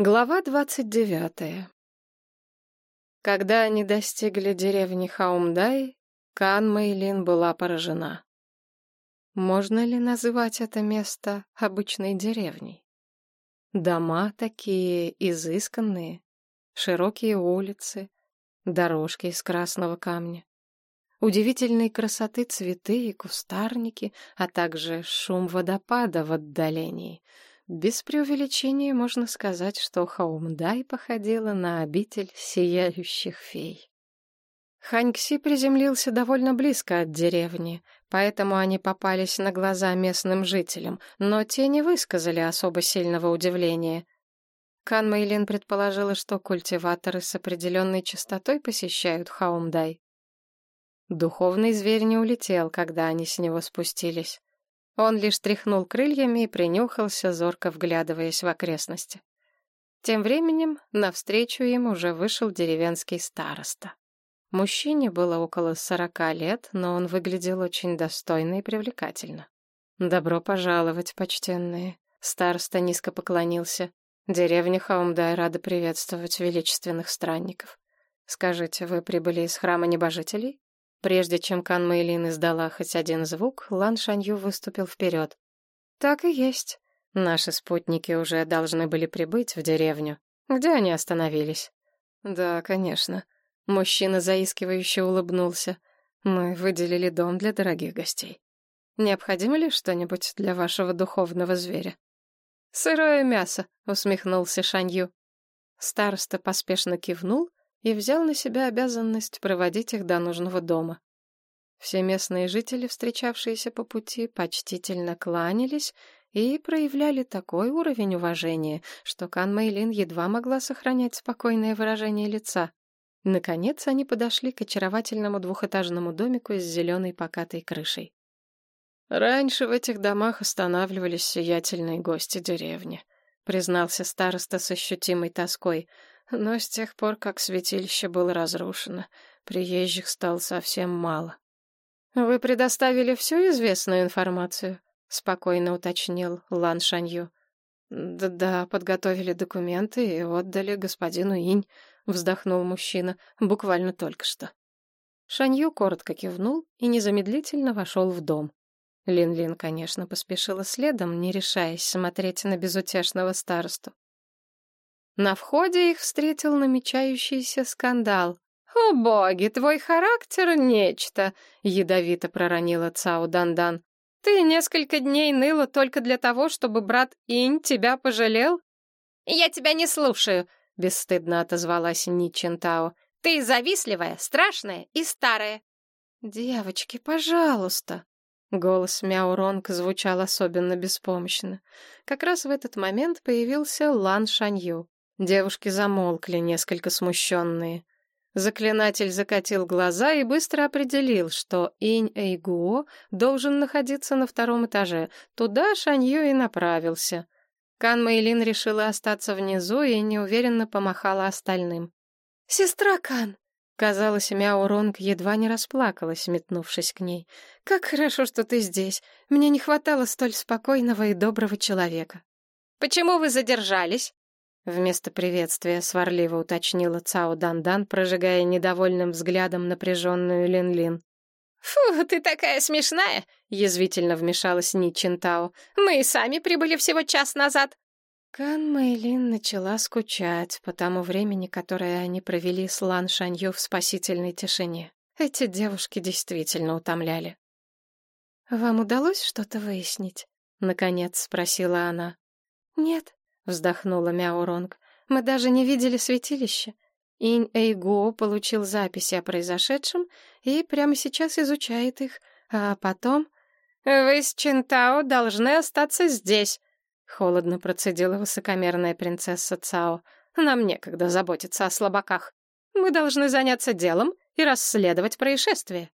Глава двадцать девятая. Когда они достигли деревни Хаумдай, Кан Мэйлин была поражена. Можно ли называть это место обычной деревней? Дома такие изысканные, широкие улицы, дорожки из красного камня, удивительной красоты цветы и кустарники, а также шум водопада в отдалении — без преувеличения можно сказать, что Хаумдай походила на обитель сияющих фей. Ханькси приземлился довольно близко от деревни, поэтому они попались на глаза местным жителям, но те не высказали особо сильного удивления. Кан Мэйлин предположила, что культиваторы с определенной частотой посещают Хаумдай. Духовный зверь не улетел, когда они с него спустились. Он лишь тряхнул крыльями и принюхался, зорко вглядываясь в окрестности. Тем временем навстречу им уже вышел деревенский староста. Мужчине было около сорока лет, но он выглядел очень достойно и привлекательно. «Добро пожаловать, почтенные!» Староста низко поклонился. «Деревня Хаумдай рада приветствовать величественных странников. Скажите, вы прибыли из храма небожителей?» Прежде чем Кан Мэйлин издала хоть один звук, Лан Шанью выступил вперед. «Так и есть. Наши спутники уже должны были прибыть в деревню. Где они остановились?» «Да, конечно». Мужчина заискивающе улыбнулся. «Мы выделили дом для дорогих гостей. Необходимо ли что-нибудь для вашего духовного зверя?» «Сырое мясо», — усмехнулся Шанью. Староста поспешно кивнул и взял на себя обязанность проводить их до нужного дома. Все местные жители, встречавшиеся по пути, почтительно кланялись и проявляли такой уровень уважения, что Кан Мэйлин едва могла сохранять спокойное выражение лица. Наконец они подошли к очаровательному двухэтажному домику с зеленой покатой крышей. «Раньше в этих домах останавливались сиятельные гости деревни», — признался староста с ощутимой тоской — но с тех пор, как святилище было разрушено, приезжих стало совсем мало. «Вы предоставили всю известную информацию?» — спокойно уточнил Лан Шанью. «Да, подготовили документы и отдали господину Инь», — вздохнул мужчина, — «буквально только что». Шанью коротко кивнул и незамедлительно вошел в дом. Лин-Лин, конечно, поспешила следом, не решаясь смотреть на безутешного старосту. На входе их встретил намечающийся скандал. «О боги, твой характер — нечто!» — ядовито проронила Цао Дандан. «Ты несколько дней ныла только для того, чтобы брат Инь тебя пожалел?» «Я тебя не слушаю», — бесстыдно отозвалась Ни Чентао. «Ты завистливая, страшная и старая». «Девочки, пожалуйста!» Голос Мяуронг звучал особенно беспомощно. Как раз в этот момент появился Лан Шанью. Девушки замолкли, несколько смущенные. Заклинатель закатил глаза и быстро определил, что Инь Эйгуо должен находиться на втором этаже. Туда Шанью и направился. Кан Мэйлин решила остаться внизу и неуверенно помахала остальным. «Сестра Кан!» Казалось, Мяо Ронг едва не расплакалась, метнувшись к ней. «Как хорошо, что ты здесь. Мне не хватало столь спокойного и доброго человека». «Почему вы задержались?» Вместо приветствия сварливо уточнила Цао Дандан, прожигая недовольным взглядом напряженную Лин-Лин. «Фу, ты такая смешная!» — язвительно вмешалась Ни Чинтао. «Мы и сами прибыли всего час назад». Кан Мэйлин начала скучать по тому времени, которое они провели с Лан Шанью в спасительной тишине. Эти девушки действительно утомляли. «Вам удалось что-то выяснить?» — наконец спросила она. «Нет», вздохнула Мяуронг. Мы даже не видели святилище. Инь Эйго получил записи о произошедшем и прямо сейчас изучает их, а потом... «Вы с Чинтао должны остаться здесь», — холодно процедила высокомерная принцесса Цао. «Нам некогда заботиться о слабаках. Мы должны заняться делом и расследовать происшествие».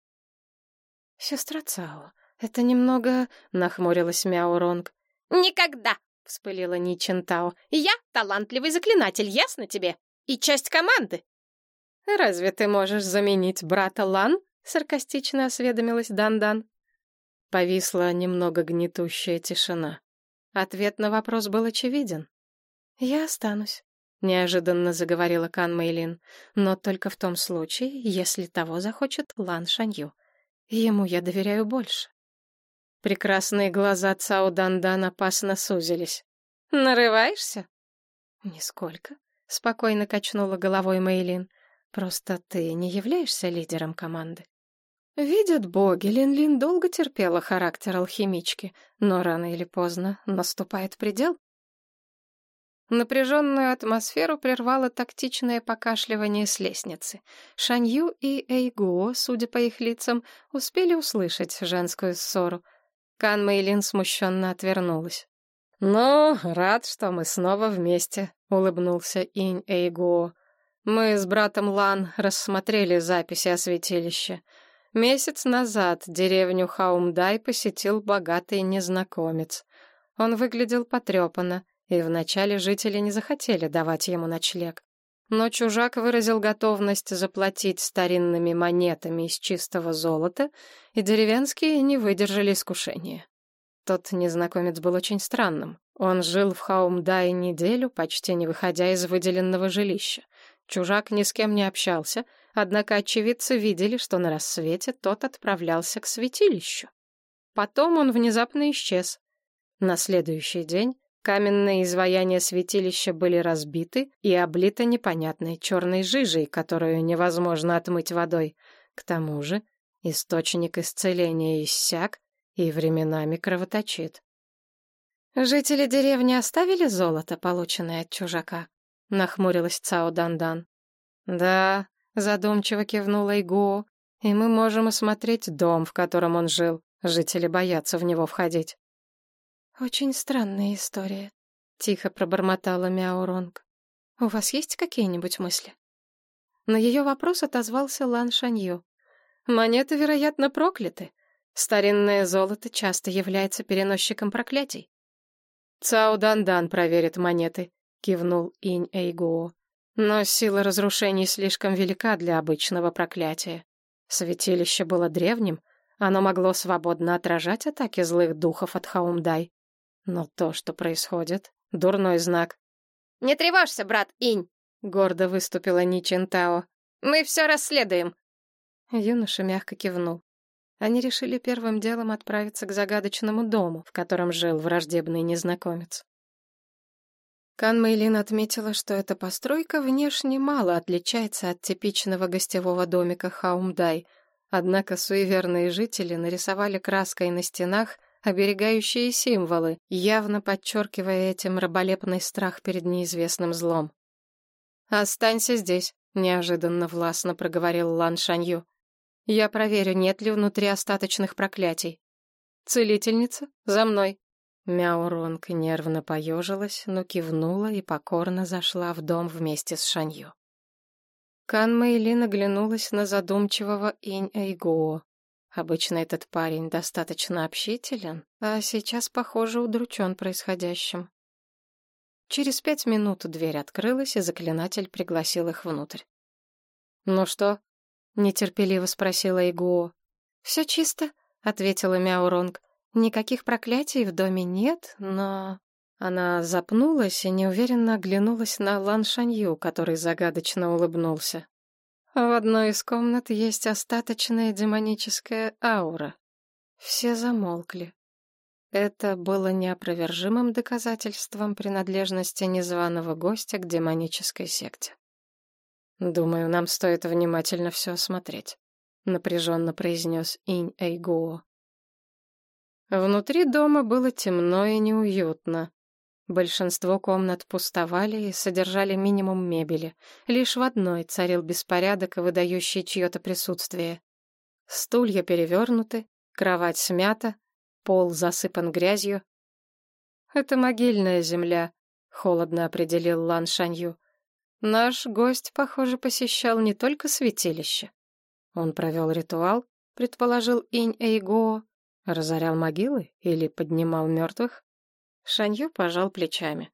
«Сестра Цао, это немного...» — нахмурилась Мяуронг. «Никогда!» — вспылила Ничентао. «Я талантливый заклинатель, ясно тебе? И часть команды!» «Разве ты можешь заменить брата Лан?» — саркастично осведомилась Дандан. Повисла немного гнетущая тишина. Ответ на вопрос был очевиден. «Я останусь», — неожиданно заговорила Кан Мэйлин. «Но только в том случае, если того захочет Лан Шанью. Ему я доверяю больше». Прекрасные глаза Цао Дандан опасно сузились. «Нарываешься?» «Нисколько», — спокойно качнула головой Мэйлин. «Просто ты не являешься лидером команды». Видят боги, Лин-Лин долго терпела характер алхимички, но рано или поздно наступает предел. Напряженную атмосферу прервало тактичное покашливание с лестницы. Шанью и Эйгуо, судя по их лицам, успели услышать женскую ссору. Кан Мэйлин смущенно отвернулась. «Ну, рад, что мы снова вместе», — улыбнулся Инь Эйгуо. «Мы с братом Лан рассмотрели записи о святилище. Месяц назад деревню Хаумдай посетил богатый незнакомец. Он выглядел потрепанно, и вначале жители не захотели давать ему ночлег. Но чужак выразил готовность заплатить старинными монетами из чистого золота, и деревенские не выдержали искушения. Тот незнакомец был очень странным. Он жил в Хаумдае неделю, почти не выходя из выделенного жилища. Чужак ни с кем не общался, однако очевидцы видели, что на рассвете тот отправлялся к святилищу. Потом он внезапно исчез. На следующий день Каменные изваяния святилища были разбиты и облиты непонятной черной жижей, которую невозможно отмыть водой. К тому же источник исцеления иссяк и временами кровоточит. «Жители деревни оставили золото, полученное от чужака?» — нахмурилась Цао Дандан. «Да», — задумчиво кивнула Иго, — «и мы можем осмотреть дом, в котором он жил. Жители боятся в него входить». «Очень странная история», — тихо пробормотала Мяуронг. «У вас есть какие-нибудь мысли?» На ее вопрос отозвался Лан Шанью. «Монеты, вероятно, прокляты. Старинное золото часто является переносчиком проклятий». «Цао Дандан проверит монеты», — кивнул Инь Эйгуо. «Но сила разрушений слишком велика для обычного проклятия. Святилище было древним, оно могло свободно отражать атаки злых духов от Хаумдай. Но то, что происходит, — дурной знак. «Не тревожься, брат Инь!» — гордо выступила Ничин Тао. «Мы все расследуем!» Юноша мягко кивнул. Они решили первым делом отправиться к загадочному дому, в котором жил враждебный незнакомец. Кан Мэйлин отметила, что эта постройка внешне мало отличается от типичного гостевого домика Хаумдай, однако суеверные жители нарисовали краской на стенах — оберегающие символы, явно подчеркивая этим раболепный страх перед неизвестным злом. «Останься здесь», — неожиданно властно проговорил Лан Шанью. «Я проверю, нет ли внутри остаточных проклятий. Целительница, за мной». Мяуронг нервно поежилась, но кивнула и покорно зашла в дом вместе с Шанью. Кан Мэйли оглянулась на задумчивого Инь Эйгуо. Обычно этот парень достаточно общителен, а сейчас, похоже, удручен происходящим. Через пять минут дверь открылась, и заклинатель пригласил их внутрь. «Ну что?» — нетерпеливо спросила Игуо. «Все чисто», — ответила Мяуронг. «Никаких проклятий в доме нет, но...» Она запнулась и неуверенно оглянулась на Лан Шанью, который загадочно улыбнулся. В одной из комнат есть остаточная демоническая аура. Все замолкли. Это было неопровержимым доказательством принадлежности незваного гостя к демонической секте. «Думаю, нам стоит внимательно все осмотреть», — напряженно произнес Инь Эйгуо. Внутри дома было темно и неуютно. Большинство комнат пустовали и содержали минимум мебели. Лишь в одной царил беспорядок, выдающий чье-то присутствие. Стулья перевернуты, кровать смята, пол засыпан грязью. «Это могильная земля», — холодно определил Лан Шанью. «Наш гость, похоже, посещал не только святилище. Он провел ритуал, предположил Инь Эйго, разорял могилы или поднимал мертвых?» Шанью пожал плечами.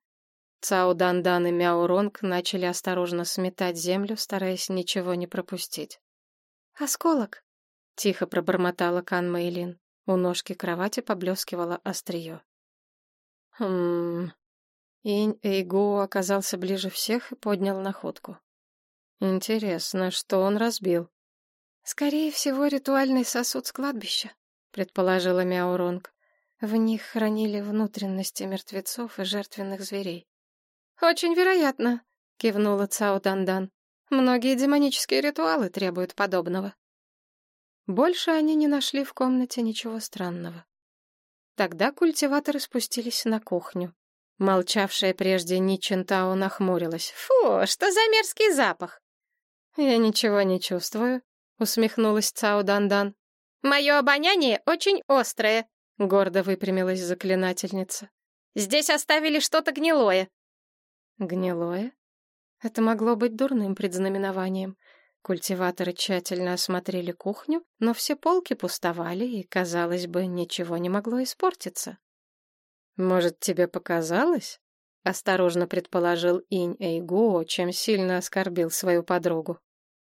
Цао Дандан и Мяо Ронг начали осторожно сметать землю, стараясь ничего не пропустить. «Осколок!» — тихо пробормотала Кан Мэйлин. У ножки кровати поблескивало острие. «Хм...» Инь Эйгу оказался ближе всех и поднял находку. Интересно, что он разбил? Скорее всего, ритуальный сосуд с кладбища, предположила Мяуронг. В них хранили внутренности мертвецов и жертвенных зверей. Очень вероятно, кивнула Цао Дандан. Многие демонические ритуалы требуют подобного. Больше они не нашли в комнате ничего странного. Тогда культиваторы спустились на кухню. Молчавшая прежде Ничентао нахмурилась. «Фу, что за мерзкий запах!» «Я ничего не чувствую», — усмехнулась Цао Дандан. «Мое обоняние очень острое», — гордо выпрямилась заклинательница. «Здесь оставили что-то гнилое». «Гнилое?» Это могло быть дурным предзнаменованием. Культиваторы тщательно осмотрели кухню, но все полки пустовали, и, казалось бы, ничего не могло испортиться. «Может, тебе показалось?» — осторожно предположил Инь Эйгуо, чем сильно оскорбил свою подругу.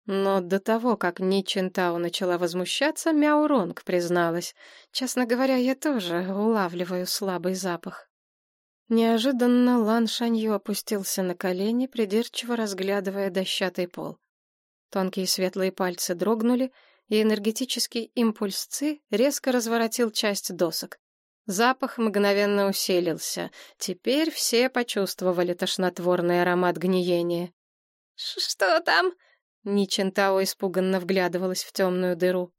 Но до того, как Ни Чинтао начала возмущаться, Мяо Ронг призналась. «Честно говоря, я тоже улавливаю слабый запах». Неожиданно Лан Шанью опустился на колени, придирчиво разглядывая дощатый пол. Тонкие светлые пальцы дрогнули, и энергетический импульс Ци резко разворотил часть досок. Запах мгновенно усилился. Теперь все почувствовали тошнотворный аромат гниения. «Что там?» Ничентао испуганно вглядывалась в темную дыру.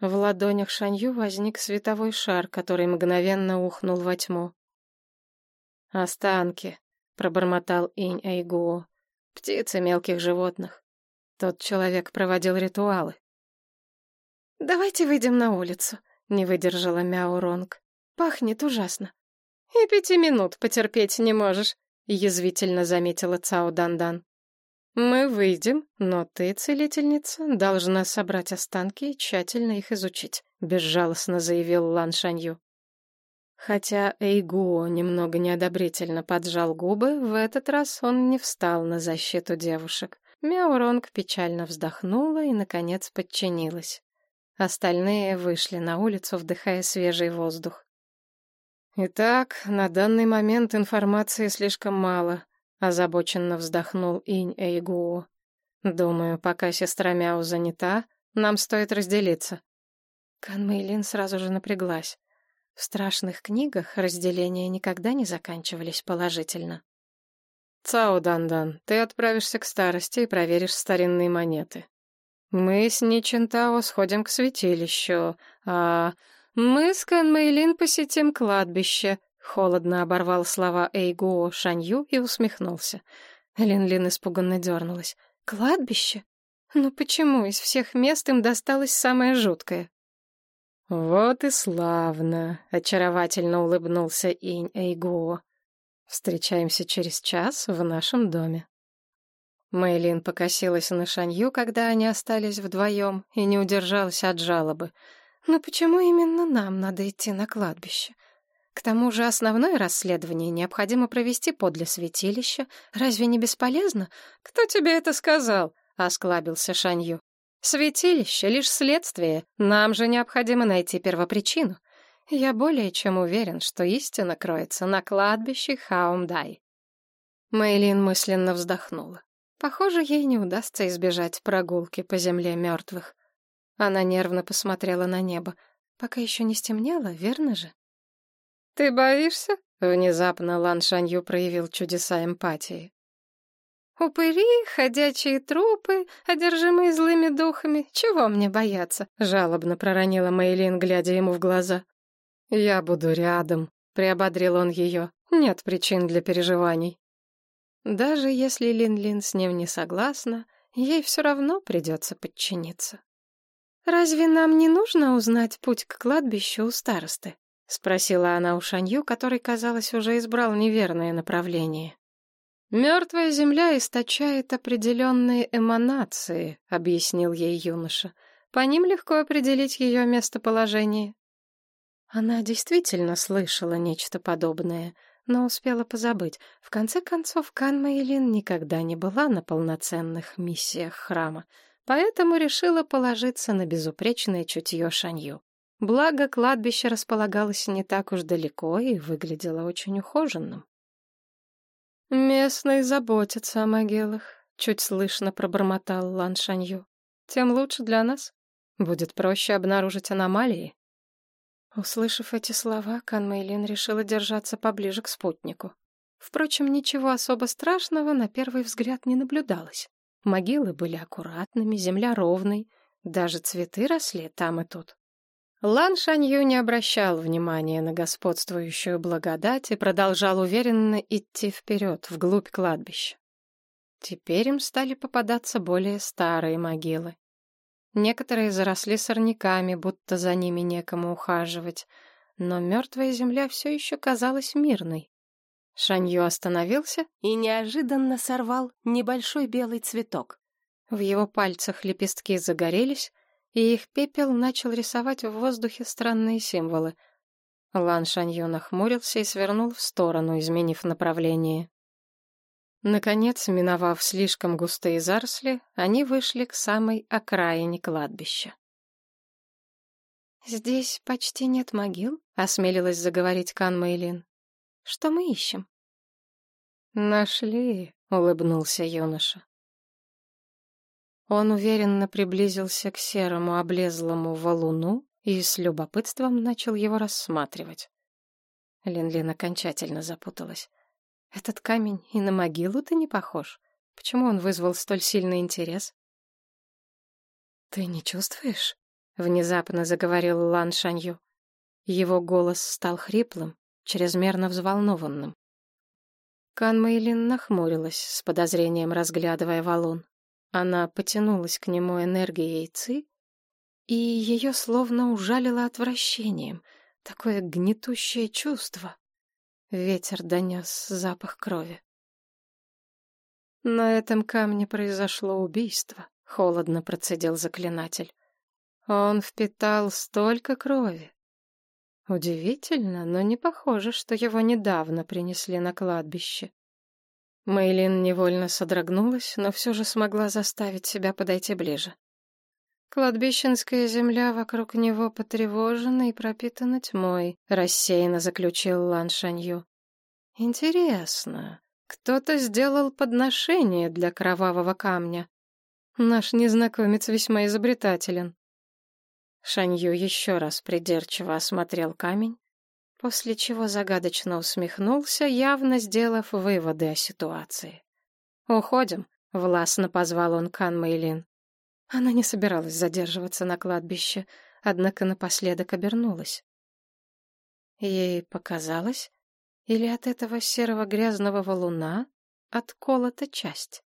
В ладонях Шанью возник световой шар, который мгновенно ухнул во тьму. «Останки», — пробормотал Инь Эйгуо. «Птицы мелких животных. Тот человек проводил ритуалы». «Давайте выйдем на улицу», — не выдержала Мяо Ронг. «Пахнет ужасно». «И пяти минут потерпеть не можешь», — язвительно заметила Цао Дандан. «Мы выйдем, но ты, целительница, должна собрать останки и тщательно их изучить», — безжалостно заявил Лан Шанью. Хотя Эйгуо немного неодобрительно поджал губы, в этот раз он не встал на защиту девушек. Мяуронг печально вздохнула и, наконец, подчинилась. Остальные вышли на улицу, вдыхая свежий воздух. «Итак, на данный момент информации слишком мало», — озабоченно вздохнул Инь Эйгуо. «Думаю, пока сестра Мяу занята, нам стоит разделиться». Кан Мэйлин сразу же напряглась. В страшных книгах разделения никогда не заканчивались положительно. «Цао Дандан, ты отправишься к старости и проверишь старинные монеты. Мы с Ничентао сходим к святилищу, а мы с Кан посетим кладбище», — холодно оборвал слова Эйгуо Шанью и усмехнулся. Лин-Лин испуганно дернулась. «Кладбище? Ну почему из всех мест им досталось самое жуткое?» «Вот и славно!» — очаровательно улыбнулся Инь Эйгуо. «Встречаемся через час в нашем доме». Мэйлин покосилась на Шанью, когда они остались вдвоем, и не удержалась от жалобы. «Но почему именно нам надо идти на кладбище? К тому же основное расследование необходимо провести подле святилища. Разве не бесполезно?» «Кто тебе это сказал?» — осклабился Шанью. Святилище — лишь следствие, нам же необходимо найти первопричину. Я более чем уверен, что истина кроется на кладбище Хаумдай. Мэйлин мысленно вздохнула. Похоже, ей не удастся избежать прогулки по земле мертвых. Она нервно посмотрела на небо. Пока еще не стемнело, верно же? «Ты боишься?» — внезапно Лан Шанью проявил чудеса эмпатии. Упыри, ходячие трупы, одержимые злыми духами. Чего мне бояться? Жалобно проронила Мейлин, глядя ему в глаза. Я буду рядом, приободрил он ее. Нет причин для переживаний. Даже если Лин-Лин с ним не согласна, ей все равно придется подчиниться. «Разве нам не нужно узнать путь к кладбищу у старосты?» — спросила она у Шанью, который, казалось, уже избрал неверное направление. «Мертвая земля источает определенные эманации», — объяснил ей юноша. «По ним легко определить ее местоположение». Она действительно слышала нечто подобное, но успела позабыть. В конце концов, Кан Мэйлин никогда не была на полноценных миссиях храма, поэтому решила положиться на безупречное чутье Шанью. Благо, кладбище располагалось не так уж далеко и выглядело очень ухоженным. Местные заботятся о могилах, чуть слышно пробормотал Лан Шанью. Тем лучше для нас. Будет проще обнаружить аномалии. Услышав эти слова, Кан Мэйлин решила держаться поближе к спутнику. Впрочем, ничего особо страшного на первый взгляд не наблюдалось. Могилы были аккуратными, земля ровной, даже цветы росли там и тут. Лан Шанью не обращал внимания на господствующую благодать и продолжал уверенно идти вперед, вглубь кладбища. Теперь им стали попадаться более старые могилы. Некоторые заросли сорняками, будто за ними некому ухаживать, но мертвая земля все еще казалась мирной. Шанью остановился и неожиданно сорвал небольшой белый цветок. В его пальцах лепестки загорелись, и их пепел начал рисовать в воздухе странные символы. Лан Шанью нахмурился и свернул в сторону, изменив направление. Наконец, миновав слишком густые заросли, они вышли к самой окраине кладбища. «Здесь почти нет могил», — осмелилась заговорить Кан Мэйлин. «Что мы ищем?» «Нашли», — улыбнулся юноша. Он уверенно приблизился к серому облезлому валуну и с любопытством начал его рассматривать. Лин-Лин окончательно запуталась. «Этот камень и на могилу-то не похож. Почему он вызвал столь сильный интерес?» «Ты не чувствуешь?» — внезапно заговорил Лан Шанью. Его голос стал хриплым, чрезмерно взволнованным. Кан Мэйлин нахмурилась, с подозрением разглядывая валун. Она потянулась к нему энергией ци, и ее словно ужалило отвращением, такое гнетущее чувство. Ветер донес запах крови. На этом камне произошло убийство, холодно процедил заклинатель. Он впитал столько крови. Удивительно, но не похоже, что его недавно принесли на кладбище. Мейлин невольно содрогнулась, но все же смогла заставить себя подойти ближе. Кладбищенская земля вокруг него потревожена и пропитана тьмой, рассеянно заключил Лан Шанью. Интересно, кто-то сделал подношение для кровавого камня. Наш незнакомец весьма изобретателен. Шанью еще раз придирчиво осмотрел камень, после чего загадочно усмехнулся, явно сделав выводы о ситуации. «Уходим», — властно позвал он Кан Мэйлин. Она не собиралась задерживаться на кладбище, однако напоследок обернулась. Ей показалось, или от этого серого грязного валуна отколота часть.